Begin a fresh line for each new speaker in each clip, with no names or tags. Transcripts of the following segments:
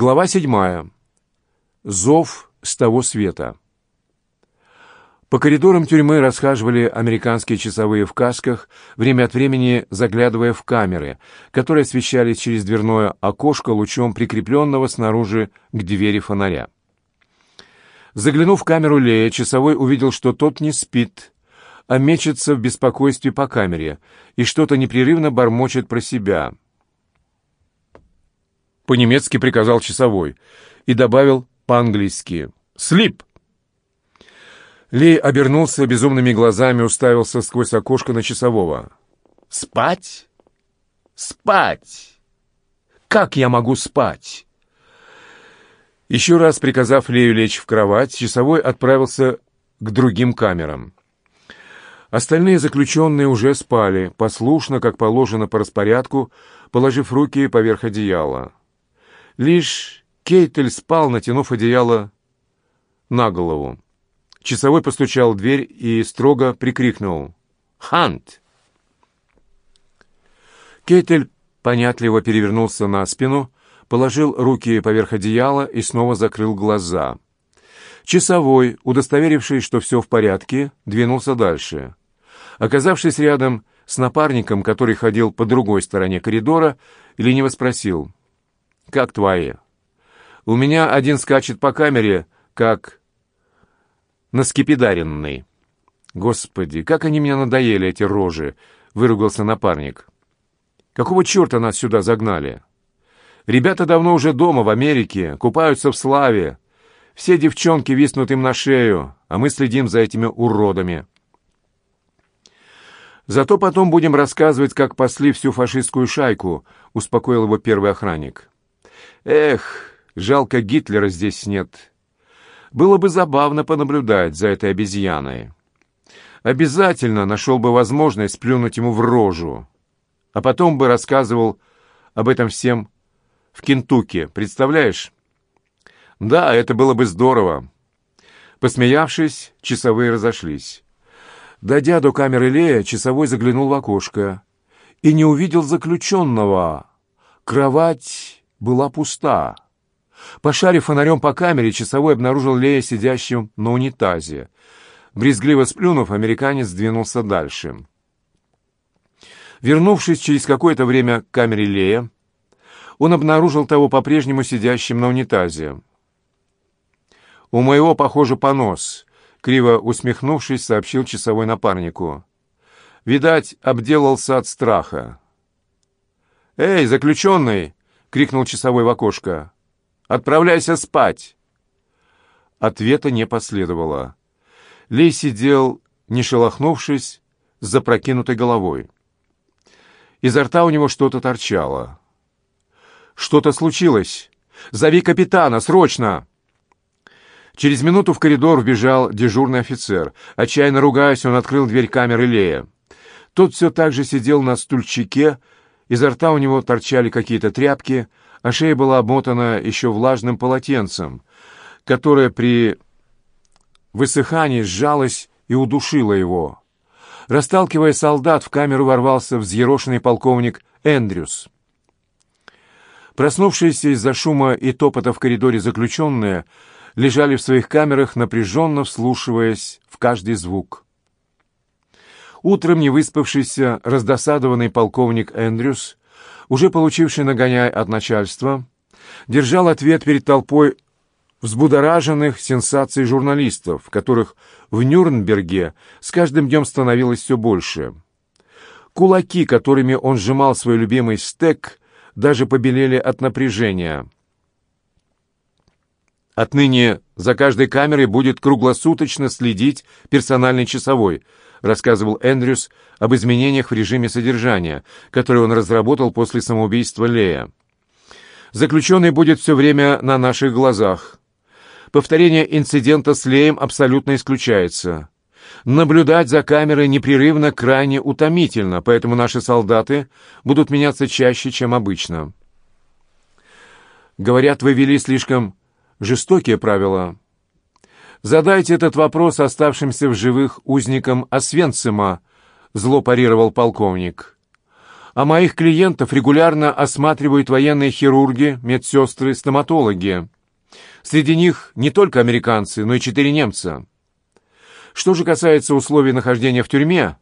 Глава 7. Зов с того света. По коридорам тюрьмы расхаживали американские часовые в касках, время от времени заглядывая в камеры, которые освещались через дверное окошко лучом прикрепленного снаружи к двери фонаря. Заглянув в камеру Лея, часовой увидел, что тот не спит, а мечется в беспокойстве по камере и что-то непрерывно бормочет про себя — по-немецки приказал часовой и добавил по-английски «Слип!». Лей обернулся безумными глазами, уставился сквозь окошко на часового. «Спать? Спать! Как я могу спать?» Еще раз приказав Лею лечь в кровать, часовой отправился к другим камерам. Остальные заключенные уже спали, послушно, как положено по распорядку, положив руки поверх одеяла. Лишь Кейтель спал, натянув одеяло на голову. Часовой постучал в дверь и строго прикрикнул «Хант!». Кейтель понятливо перевернулся на спину, положил руки поверх одеяла и снова закрыл глаза. Часовой, удостоверившись, что все в порядке, двинулся дальше. Оказавшись рядом с напарником, который ходил по другой стороне коридора, лениво спросил как твои. У меня один скачет по камере, как наскепидаренный. Господи, как они меня надоели, эти рожи, выругался напарник. Какого черта нас сюда загнали? Ребята давно уже дома, в Америке, купаются в славе. Все девчонки виснут им на шею, а мы следим за этими уродами. «Зато потом будем рассказывать, как пасли всю фашистскую шайку», — успокоил его первый охранник. Эх, жалко Гитлера здесь нет. Было бы забавно понаблюдать за этой обезьяной. Обязательно нашел бы возможность плюнуть ему в рожу. А потом бы рассказывал об этом всем в Кентукки, представляешь? Да, это было бы здорово. Посмеявшись, часовые разошлись. Дойдя до камеры Лея, часовой заглянул в окошко и не увидел заключенного. Кровать была пуста. Пошарив фонарем по камере, часовой обнаружил Лея сидящим на унитазе. Брезгливо сплюнув, американец двинулся дальше. Вернувшись через какое-то время к камере Лея, он обнаружил того по-прежнему сидящим на унитазе. «У моего, похоже, понос», — криво усмехнувшись, сообщил часовой напарнику. «Видать, обделался от страха». «Эй, заключенный!» — крикнул часовой в окошко. «Отправляйся спать!» Ответа не последовало. Лей сидел, не шелохнувшись, с запрокинутой головой. Изо рта у него что-то торчало. «Что-то случилось! Зови капитана, срочно!» Через минуту в коридор вбежал дежурный офицер. Отчаянно ругаясь, он открыл дверь камеры Лея. Тот все так же сидел на стульчике, Изо рта у него торчали какие-то тряпки, а шея была обмотана еще влажным полотенцем, которое при высыхании сжалось и удушило его. Расталкивая солдат, в камеру ворвался взъерошенный полковник Эндрюс. Проснувшиеся из-за шума и топота в коридоре заключенные лежали в своих камерах, напряженно вслушиваясь в каждый звук. Утром не выспавшийся, раздосадованный полковник Эндрюс, уже получивший нагоняй от начальства, держал ответ перед толпой взбудораженных сенсаций журналистов, которых в Нюрнберге с каждым днем становилось все больше. Кулаки, которыми он сжимал свой любимый стек, даже побелели от напряжения. Отныне за каждой камерой будет круглосуточно следить персональный часовой — рассказывал Эндрюс об изменениях в режиме содержания, которые он разработал после самоубийства Лея. «Заключенный будет все время на наших глазах. Повторение инцидента с Леем абсолютно исключается. Наблюдать за камерой непрерывно крайне утомительно, поэтому наши солдаты будут меняться чаще, чем обычно». «Говорят, вы вели слишком жестокие правила». Задайте этот вопрос оставшимся в живых узникам Освенцима, зло парировал полковник. А моих клиентов регулярно осматривают военные хирурги, медсестры, стоматологи. Среди них не только американцы, но и четыре немца. Что же касается условий нахождения в тюрьме,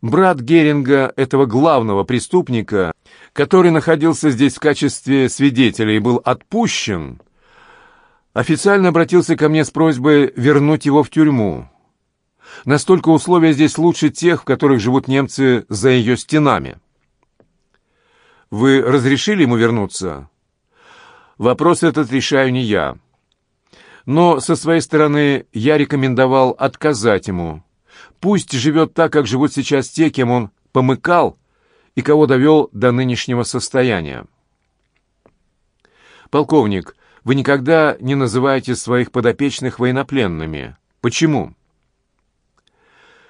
брат Геринга, этого главного преступника, который находился здесь в качестве свидетеля и был отпущен, официально обратился ко мне с просьбой вернуть его в тюрьму. Настолько условия здесь лучше тех, в которых живут немцы за ее стенами. Вы разрешили ему вернуться? Вопрос этот решаю не я. Но со своей стороны я рекомендовал отказать ему. Пусть живет так, как живут сейчас те, кем он помыкал и кого довел до нынешнего состояния. Полковник, вы никогда не называете своих подопечных военнопленными. Почему?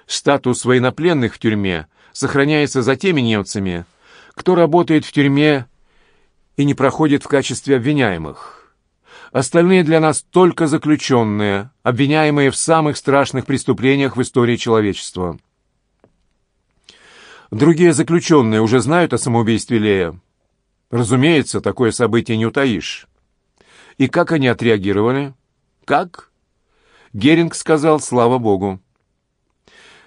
Статус военнопленных в тюрьме сохраняется за теми немцами, кто работает в тюрьме и не проходит в качестве обвиняемых. Остальные для нас только заключенные, обвиняемые в самых страшных преступлениях в истории человечества. Другие заключенные уже знают о самоубийстве Лея. Разумеется, такое событие не утаишь. И как они отреагировали? Как? Геринг сказал, слава богу.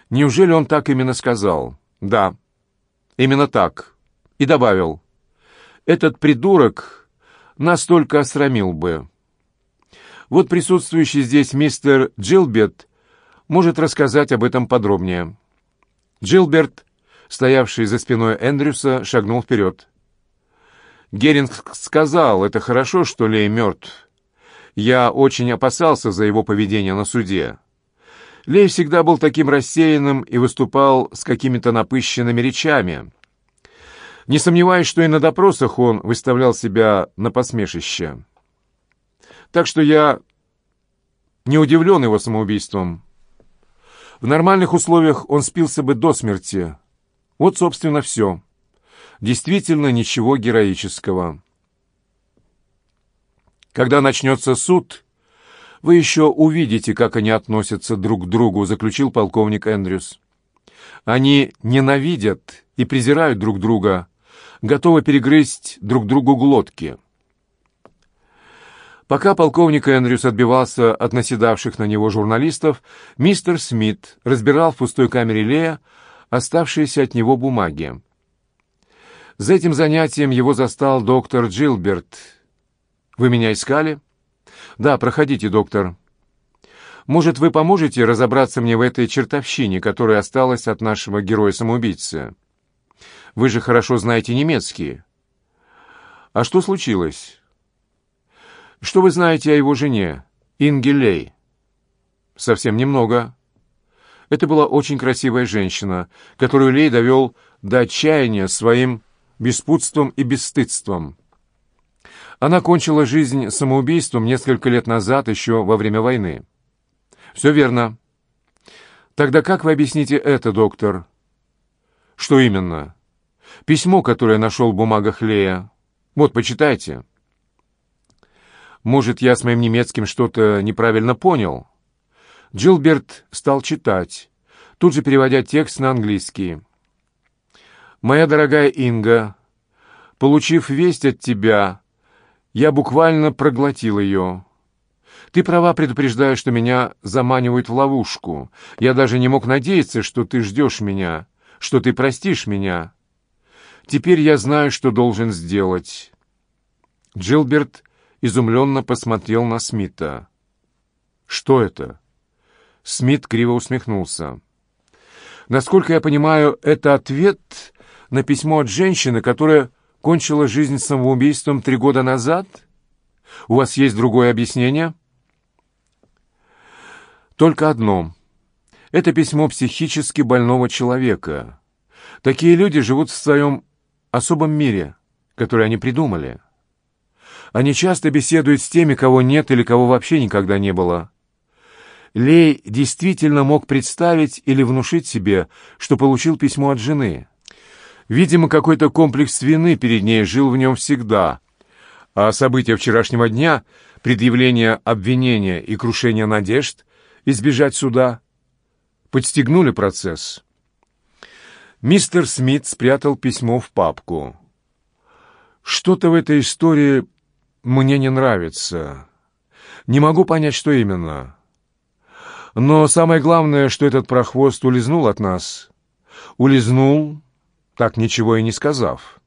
Неужели он так именно сказал? Да, именно так. И добавил. Этот придурок настолько осрамил бы. Вот присутствующий здесь мистер Джилберт может рассказать об этом подробнее. Джилберт, стоявший за спиной Эндрюса, шагнул вперед. Геринг сказал, это хорошо, что Лей мертв. Я очень опасался за его поведение на суде. Лей всегда был таким рассеянным и выступал с какими-то напыщенными речами. Не сомневаюсь, что и на допросах он выставлял себя на посмешище. Так что я не удивлен его самоубийством. В нормальных условиях он спился бы до смерти. Вот, собственно, все действительно ничего героического. «Когда начнется суд, вы еще увидите, как они относятся друг к другу», заключил полковник Эндрюс. «Они ненавидят и презирают друг друга, готовы перегрызть друг другу глотки». Пока полковник Эндрюс отбивался от наседавших на него журналистов, мистер Смит разбирал в пустой камере Лея оставшиеся от него бумаги. За этим занятием его застал доктор Джилберт. «Вы меня искали?» «Да, проходите, доктор. Может, вы поможете разобраться мне в этой чертовщине, которая осталась от нашего героя-самоубийцы? Вы же хорошо знаете немецкий. А что случилось? Что вы знаете о его жене, Ингелей?» «Совсем немного». Это была очень красивая женщина, которую Лей довел до отчаяния своим беспутством и бесстыдством. Она кончила жизнь самоубийством несколько лет назад, еще во время войны. Все верно. Тогда как вы объясните это, доктор? Что именно? Письмо, которое я нашел в бумагах Лея. Вот, почитайте. Может, я с моим немецким что-то неправильно понял? Джилберт стал читать, тут же переводя текст на английский. «Моя дорогая Инга, получив весть от тебя, я буквально проглотил ее. Ты права, предупреждая, что меня заманивают в ловушку. Я даже не мог надеяться, что ты ждешь меня, что ты простишь меня. Теперь я знаю, что должен сделать». Джилберт изумленно посмотрел на Смита. «Что это?» Смит криво усмехнулся. «Насколько я понимаю, это ответ на письмо от женщины, которая кончила жизнь самоубийством три года назад? У вас есть другое объяснение? Только одно. Это письмо психически больного человека. Такие люди живут в своем особом мире, который они придумали. Они часто беседуют с теми, кого нет или кого вообще никогда не было. Лей действительно мог представить или внушить себе, что получил письмо от жены – Видимо, какой-то комплекс вины перед ней жил в нем всегда. А события вчерашнего дня, предъявление обвинения и крушение надежд, избежать суда, подстегнули процесс. Мистер Смит спрятал письмо в папку. «Что-то в этой истории мне не нравится. Не могу понять, что именно. Но самое главное, что этот прохвост улизнул от нас. Улизнул так ничего и не сказав.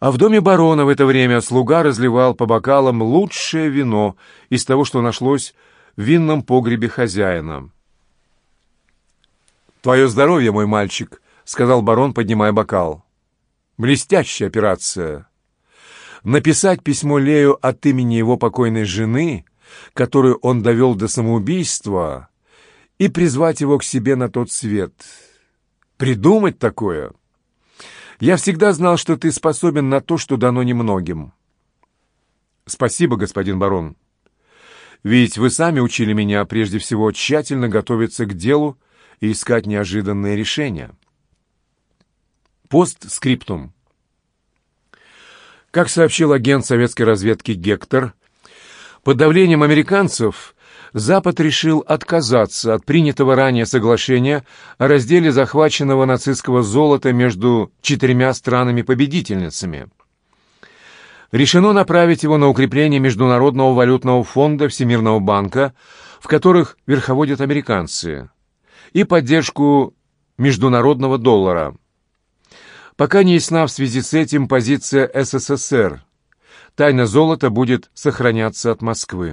А в доме барона в это время слуга разливал по бокалам лучшее вино из того, что нашлось в винном погребе хозяина. «Твое здоровье, мой мальчик», — сказал барон, поднимая бокал. «Блестящая операция. Написать письмо Лею от имени его покойной жены, которую он довел до самоубийства, и призвать его к себе на тот свет». Придумать такое? Я всегда знал, что ты способен на то, что дано немногим. Спасибо, господин барон. Ведь вы сами учили меня прежде всего тщательно готовиться к делу и искать неожиданные решения. Постскриптум. Как сообщил агент советской разведки Гектор, под давлением американцев Запад решил отказаться от принятого ранее соглашения о разделе захваченного нацистского золота между четырьмя странами-победительницами. Решено направить его на укрепление Международного валютного фонда Всемирного банка, в которых верховодят американцы, и поддержку международного доллара. Пока не ясна в связи с этим позиция СССР. Тайна золота будет сохраняться от Москвы.